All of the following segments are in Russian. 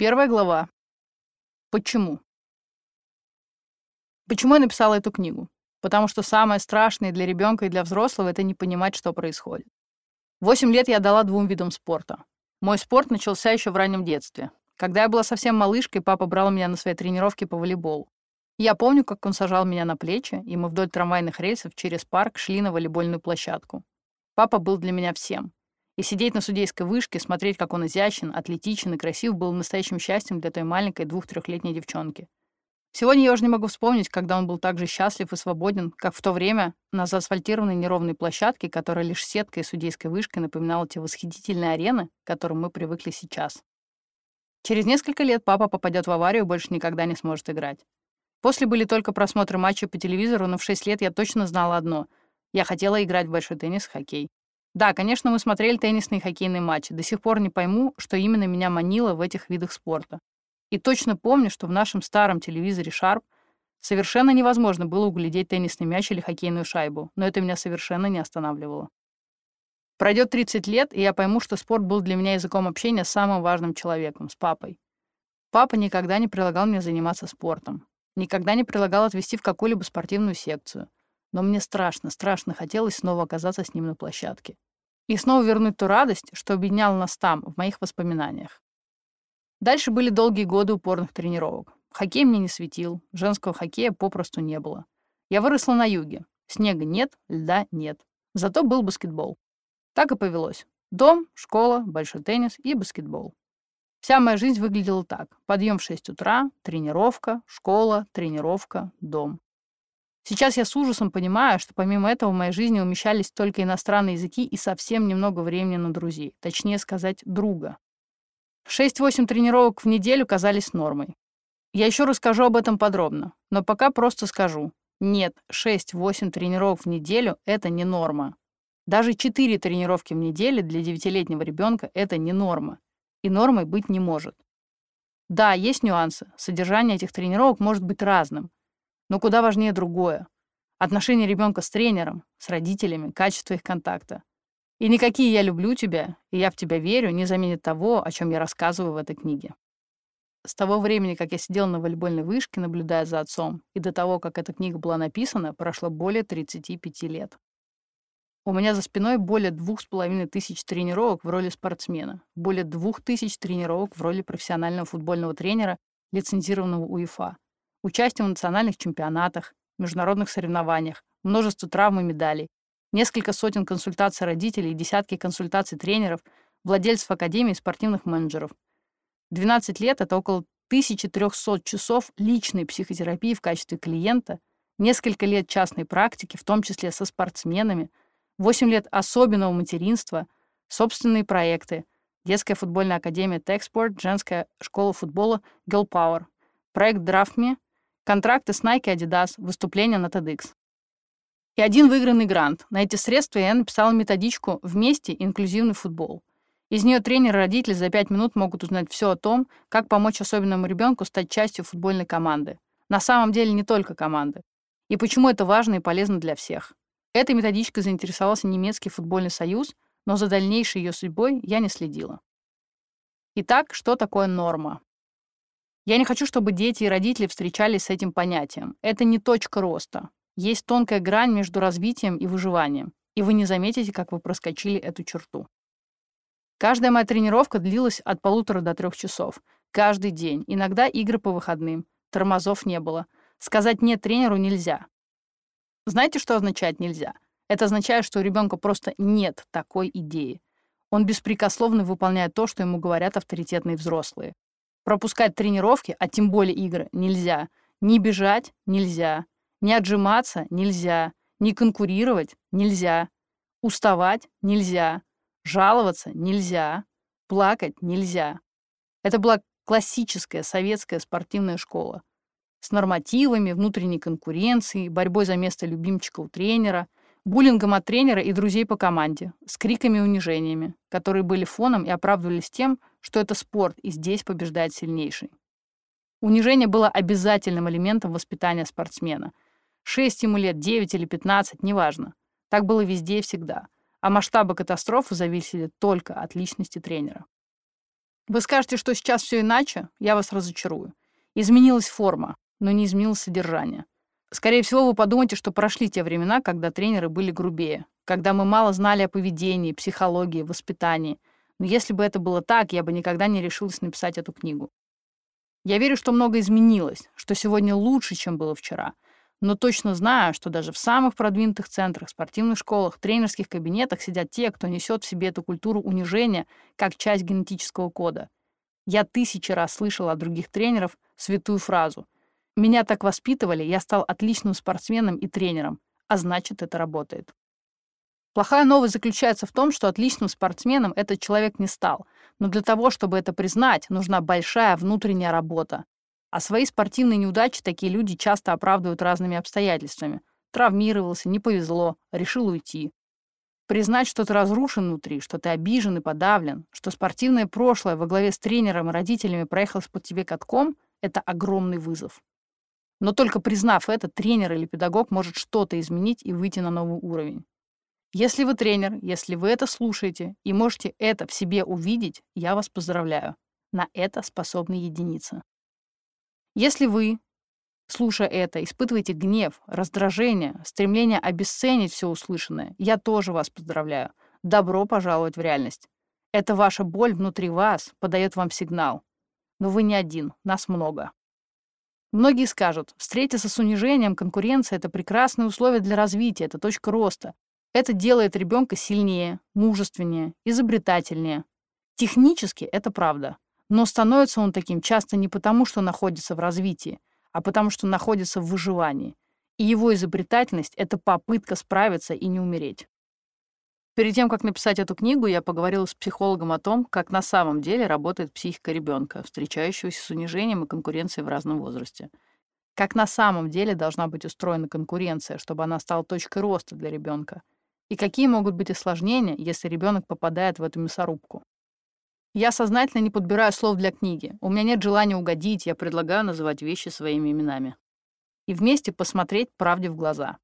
Первая глава. Почему? Почему я написала эту книгу? Потому что самое страшное для ребенка и для взрослого — это не понимать, что происходит. Восемь лет я дала двум видам спорта. Мой спорт начался еще в раннем детстве. Когда я была совсем малышкой, папа брал меня на свои тренировки по волейболу. Я помню, как он сажал меня на плечи, и мы вдоль трамвайных рельсов через парк шли на волейбольную площадку. Папа был для меня всем. И сидеть на судейской вышке, смотреть, как он изящен, атлетичен и красив, было настоящим счастьем для той маленькой двух-трехлетней девчонки. Сегодня я уже не могу вспомнить, когда он был так же счастлив и свободен, как в то время на заасфальтированной неровной площадке, которая лишь сеткой и судейской вышкой напоминала те восхитительные арены, к которым мы привыкли сейчас. Через несколько лет папа попадет в аварию и больше никогда не сможет играть. После были только просмотры матчей по телевизору, но в 6 лет я точно знала одно — я хотела играть в большой теннис и хоккей. Да, конечно, мы смотрели теннисные и хоккейные матчи. До сих пор не пойму, что именно меня манило в этих видах спорта. И точно помню, что в нашем старом телевизоре Sharp совершенно невозможно было углядеть теннисный мяч или хоккейную шайбу, но это меня совершенно не останавливало. Пройдет 30 лет, и я пойму, что спорт был для меня языком общения с самым важным человеком, с папой. Папа никогда не предлагал мне заниматься спортом. Никогда не предлагал отвезти в какую-либо спортивную секцию. Но мне страшно, страшно хотелось снова оказаться с ним на площадке. И снова вернуть ту радость, что объединяла нас там, в моих воспоминаниях. Дальше были долгие годы упорных тренировок. Хоккей мне не светил, женского хоккея попросту не было. Я выросла на юге. Снега нет, льда нет. Зато был баскетбол. Так и повелось. Дом, школа, большой теннис и баскетбол. Вся моя жизнь выглядела так. Подъем в 6 утра, тренировка, школа, тренировка, дом. Сейчас я с ужасом понимаю, что помимо этого в моей жизни умещались только иностранные языки и совсем немного времени на друзей, точнее сказать, друга. 6-8 тренировок в неделю казались нормой. Я еще расскажу об этом подробно, но пока просто скажу. Нет, 6-8 тренировок в неделю — это не норма. Даже 4 тренировки в неделю для 9-летнего ребенка — это не норма. И нормой быть не может. Да, есть нюансы. Содержание этих тренировок может быть разным. Но куда важнее другое. Отношение ребенка с тренером, с родителями, качество их контакта. И никакие «я люблю тебя» и «я в тебя верю» не заменят того, о чем я рассказываю в этой книге. С того времени, как я сидела на волейбольной вышке, наблюдая за отцом, и до того, как эта книга была написана, прошло более 35 лет. У меня за спиной более двух с половиной тысяч тренировок в роли спортсмена, более двух тысяч тренировок в роли профессионального футбольного тренера, лицензированного УЕФА, участие в национальных чемпионатах, международных соревнованиях, множество травм и медалей, несколько сотен консультаций родителей и десятки консультаций тренеров, владельцев академии и спортивных менеджеров. 12 лет — это около 1300 часов личной психотерапии в качестве клиента, несколько лет частной практики, в том числе со спортсменами, 8 лет особенного материнства, собственные проекты, детская футбольная академия Techsport, женская школа футбола Girl Power, проект DraftMe, контракты с Nike Adidas, выступления на TEDx и один выигранный грант. На эти средства я написала методичку «Вместе. Инклюзивный футбол». Из нее тренер и родители за пять минут могут узнать все о том, как помочь особенному ребенку стать частью футбольной команды. На самом деле не только команды. И почему это важно и полезно для всех. Этой методичкой заинтересовался немецкий футбольный союз, но за дальнейшей ее судьбой я не следила. Итак, что такое норма? Я не хочу, чтобы дети и родители встречались с этим понятием. Это не точка роста. Есть тонкая грань между развитием и выживанием, и вы не заметите, как вы проскочили эту черту. Каждая моя тренировка длилась от полутора до трех часов. Каждый день. Иногда игры по выходным. Тормозов не было. Сказать «нет» тренеру нельзя. Знаете, что означает «нельзя»? Это означает, что у ребенка просто нет такой идеи. Он беспрекословно выполняет то, что ему говорят авторитетные взрослые. Пропускать тренировки, а тем более игры, нельзя. Не бежать нельзя. Не отжиматься нельзя, не конкурировать нельзя, уставать нельзя, жаловаться нельзя, плакать нельзя. Это была классическая советская спортивная школа с нормативами, внутренней конкуренцией, борьбой за место любимчика у тренера, буллингом от тренера и друзей по команде, с криками и унижениями, которые были фоном и оправдывались тем, что это спорт, и здесь побеждает сильнейший. Унижение было обязательным элементом воспитания спортсмена — 6 ему лет, 9 или 15, неважно. Так было везде и всегда. А масштабы катастрофы зависели только от личности тренера. Вы скажете, что сейчас все иначе, я вас разочарую. Изменилась форма, но не изменилось содержание. Скорее всего, вы подумаете, что прошли те времена, когда тренеры были грубее, когда мы мало знали о поведении, психологии, воспитании. Но если бы это было так, я бы никогда не решилась написать эту книгу. Я верю, что много изменилось, что сегодня лучше, чем было вчера. Но точно знаю, что даже в самых продвинутых центрах, спортивных школах, тренерских кабинетах сидят те, кто несет в себе эту культуру унижения как часть генетического кода. Я тысячи раз слышала от других тренеров святую фразу «Меня так воспитывали, я стал отличным спортсменом и тренером, а значит, это работает». Плохая новость заключается в том, что отличным спортсменом этот человек не стал. Но для того, чтобы это признать, нужна большая внутренняя работа. А свои спортивные неудачи такие люди часто оправдывают разными обстоятельствами. Травмировался, не повезло, решил уйти. Признать, что ты разрушен внутри, что ты обижен и подавлен, что спортивное прошлое во главе с тренером и родителями проехалось под тебе катком — это огромный вызов. Но только признав это, тренер или педагог может что-то изменить и выйти на новый уровень. Если вы тренер, если вы это слушаете и можете это в себе увидеть, я вас поздравляю. На это способны единицы. Если вы, слушая это, испытываете гнев, раздражение, стремление обесценить все услышанное, я тоже вас поздравляю. Добро пожаловать в реальность. Это ваша боль внутри вас подает вам сигнал. Но вы не один, нас много. Многие скажут, встретиться с унижением, конкуренция — это прекрасные условия для развития, это точка роста. Это делает ребенка сильнее, мужественнее, изобретательнее. Технически это правда. Но становится он таким часто не потому, что находится в развитии, а потому что находится в выживании. И его изобретательность — это попытка справиться и не умереть. Перед тем, как написать эту книгу, я поговорила с психологом о том, как на самом деле работает психика ребенка, встречающегося с унижением и конкуренцией в разном возрасте. Как на самом деле должна быть устроена конкуренция, чтобы она стала точкой роста для ребенка — и какие могут быть осложнения, если ребенок попадает в эту мясорубку. Я сознательно не подбираю слов для книги. У меня нет желания угодить, я предлагаю называть вещи своими именами. И вместе посмотреть правде в глаза.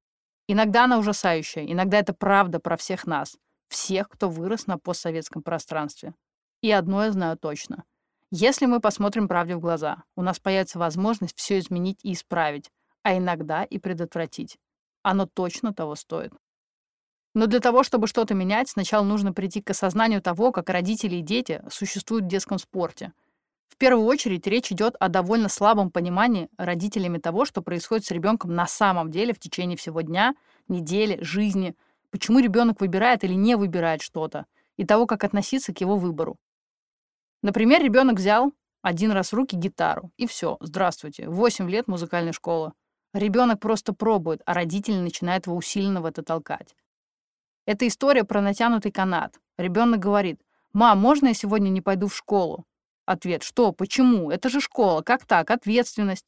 Иногда она ужасающая, иногда это правда про всех нас, всех, кто вырос на постсоветском пространстве. И одно я знаю точно. Если мы посмотрим правде в глаза, у нас появится возможность все изменить и исправить, а иногда и предотвратить. Оно точно того стоит. Но для того, чтобы что-то менять, сначала нужно прийти к осознанию того, как родители и дети существуют в детском спорте. В первую очередь речь идет о довольно слабом понимании родителями того, что происходит с ребенком на самом деле в течение всего дня, недели, жизни, почему ребенок выбирает или не выбирает что-то, и того, как относиться к его выбору. Например, ребенок взял один раз в руки гитару, и все, здравствуйте, 8 лет музыкальной школы. Ребенок просто пробует, а родители начинают его усиленно в это толкать. Это история про натянутый канат. Ребенок говорит, «Мам, можно я сегодня не пойду в школу?» Ответ, «Что? Почему? Это же школа. Как так? Ответственность».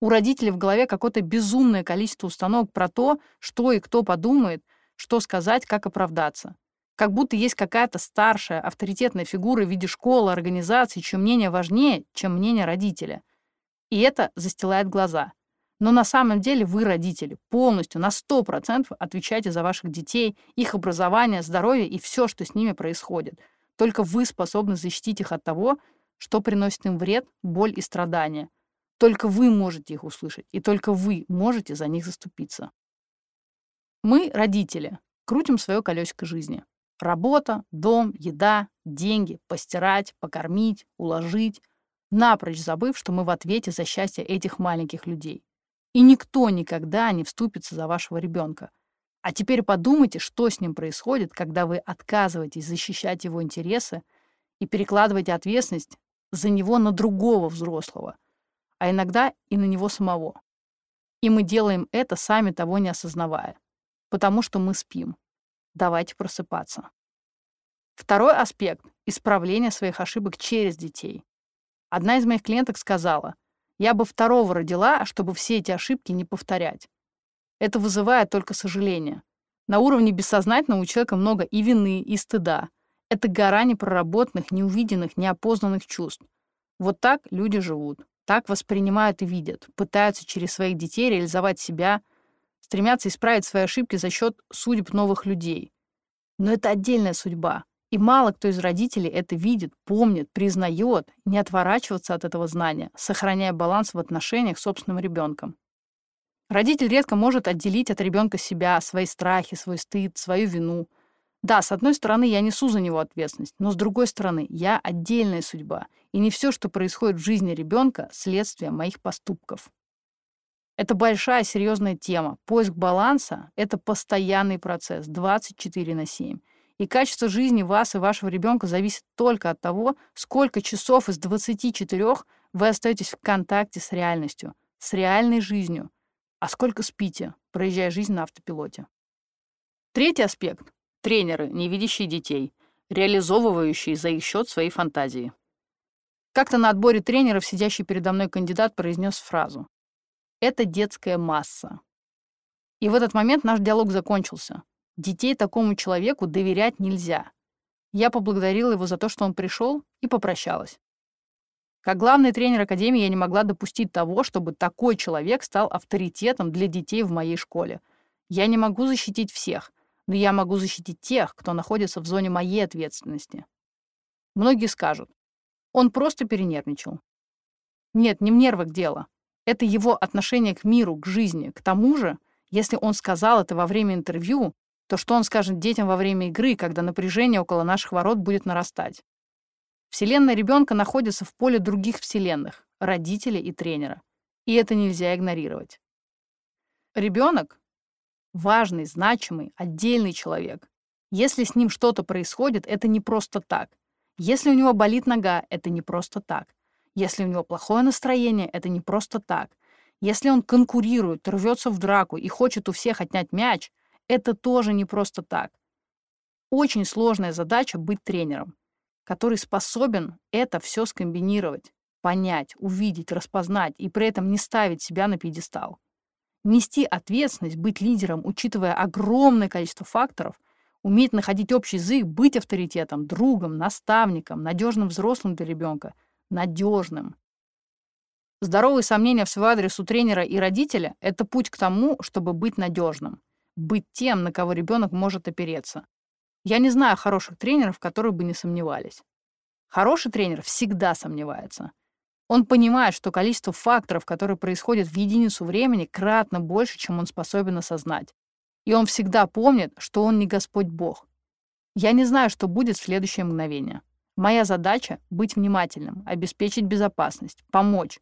У родителей в голове какое-то безумное количество установок про то, что и кто подумает, что сказать, как оправдаться. Как будто есть какая-то старшая, авторитетная фигура в виде школы, организации, чье мнение важнее, чем мнение родителя. И это застилает глаза. Но на самом деле вы, родители, полностью на 100% отвечаете за ваших детей, их образование, здоровье и все, что с ними происходит. Только вы способны защитить их от того, что приносит им вред, боль и страдания. Только вы можете их услышать, и только вы можете за них заступиться. Мы, родители, крутим свое колесико жизни. Работа, дом, еда, деньги, постирать, покормить, уложить, напрочь забыв, что мы в ответе за счастье этих маленьких людей. И никто никогда не вступится за вашего ребенка. А теперь подумайте, что с ним происходит, когда вы отказываетесь защищать его интересы и перекладываете ответственность за него на другого взрослого, а иногда и на него самого. И мы делаем это, сами того не осознавая, потому что мы спим. Давайте просыпаться. Второй аспект — исправление своих ошибок через детей. Одна из моих клиенток сказала, я бы второго родила, чтобы все эти ошибки не повторять. Это вызывает только сожаление. На уровне бессознательного у человека много и вины, и стыда. Это гора непроработанных, неувиденных, неопознанных чувств. Вот так люди живут. Так воспринимают и видят. Пытаются через своих детей реализовать себя, стремятся исправить свои ошибки за счет судеб новых людей. Но это отдельная судьба. И мало кто из родителей это видит, помнит, признает, не отворачиваться от этого знания, сохраняя баланс в отношениях с собственным ребенком. Родитель редко может отделить от ребенка себя, свои страхи, свой стыд, свою вину. Да, с одной стороны, я несу за него ответственность, но с другой стороны, я отдельная судьба, и не все, что происходит в жизни ребенка, следствие моих поступков. Это большая серьезная тема. Поиск баланса — это постоянный процесс, 24 на 7. И качество жизни вас и вашего ребенка зависит только от того, сколько часов из 24 вы остаетесь в контакте с реальностью, с реальной жизнью, а сколько спите, проезжая жизнь на автопилоте. Третий аспект — тренеры, не видящие детей, реализовывающие за их счет свои фантазии. Как-то на отборе тренеров сидящий передо мной кандидат произнес фразу «Это детская масса». И в этот момент наш диалог закончился. Детей такому человеку доверять нельзя. Я поблагодарила его за то, что он пришел, и попрощалась. Как главный тренер Академии я не могла допустить того, чтобы такой человек стал авторитетом для детей в моей школе. Я не могу защитить всех, но я могу защитить тех, кто находится в зоне моей ответственности. Многие скажут, он просто перенервничал. Нет, не в нервах дело. Это его отношение к миру, к жизни. К тому же, если он сказал это во время интервью, то что он скажет детям во время игры, когда напряжение около наших ворот будет нарастать? Вселенная ребенка находится в поле других вселенных, родителя и тренера. И это нельзя игнорировать. Ребенок — важный, значимый, отдельный человек. Если с ним что-то происходит, это не просто так. Если у него болит нога, это не просто так. Если у него плохое настроение, это не просто так. Если он конкурирует, рвется в драку и хочет у всех отнять мяч, это тоже не просто так. Очень сложная задача быть тренером, который способен это все скомбинировать, понять, увидеть, распознать и при этом не ставить себя на пьедестал. Нести ответственность, быть лидером, учитывая огромное количество факторов, уметь находить общий язык, быть авторитетом, другом, наставником, надежным взрослым для ребенка, надежным. Здоровые сомнения в свой адрес у тренера и родителя — это путь к тому, чтобы быть надежным быть тем, на кого ребенок может опереться. Я не знаю хороших тренеров, которые бы не сомневались. Хороший тренер всегда сомневается. Он понимает, что количество факторов, которые происходят в единицу времени, кратно больше, чем он способен осознать. И он всегда помнит, что он не Господь Бог. Я не знаю, что будет в следующее мгновение. Моя задача — быть внимательным, обеспечить безопасность, помочь,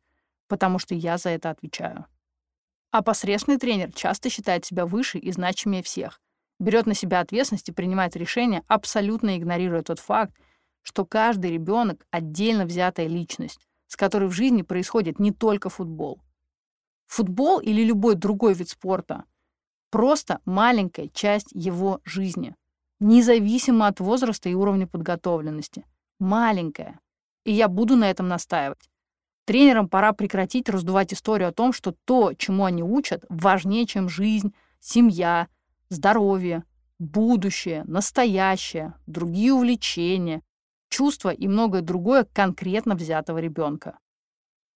потому что я за это отвечаю. А посредственный тренер часто считает себя выше и значимее всех, берет на себя ответственность и принимает решения, абсолютно игнорируя тот факт, что каждый ребенок — отдельно взятая личность, с которой в жизни происходит не только футбол. Футбол или любой другой вид спорта — просто маленькая часть его жизни, независимо от возраста и уровня подготовленности. Маленькая. И я буду на этом настаивать. Тренерам пора прекратить раздувать историю о том, что то, чему они учат, важнее, чем жизнь, семья, здоровье, будущее, настоящее, другие увлечения, чувства и многое другое конкретно взятого ребенка.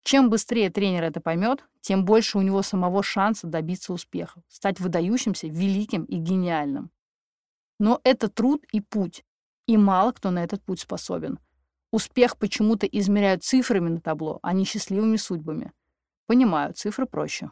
Чем быстрее тренер это поймет, тем больше у него самого шанса добиться успеха, стать выдающимся, великим и гениальным. Но это труд и путь, и мало кто на этот путь способен – Успех почему-то измеряют цифрами на табло, а не счастливыми судьбами. Понимаю, цифры проще.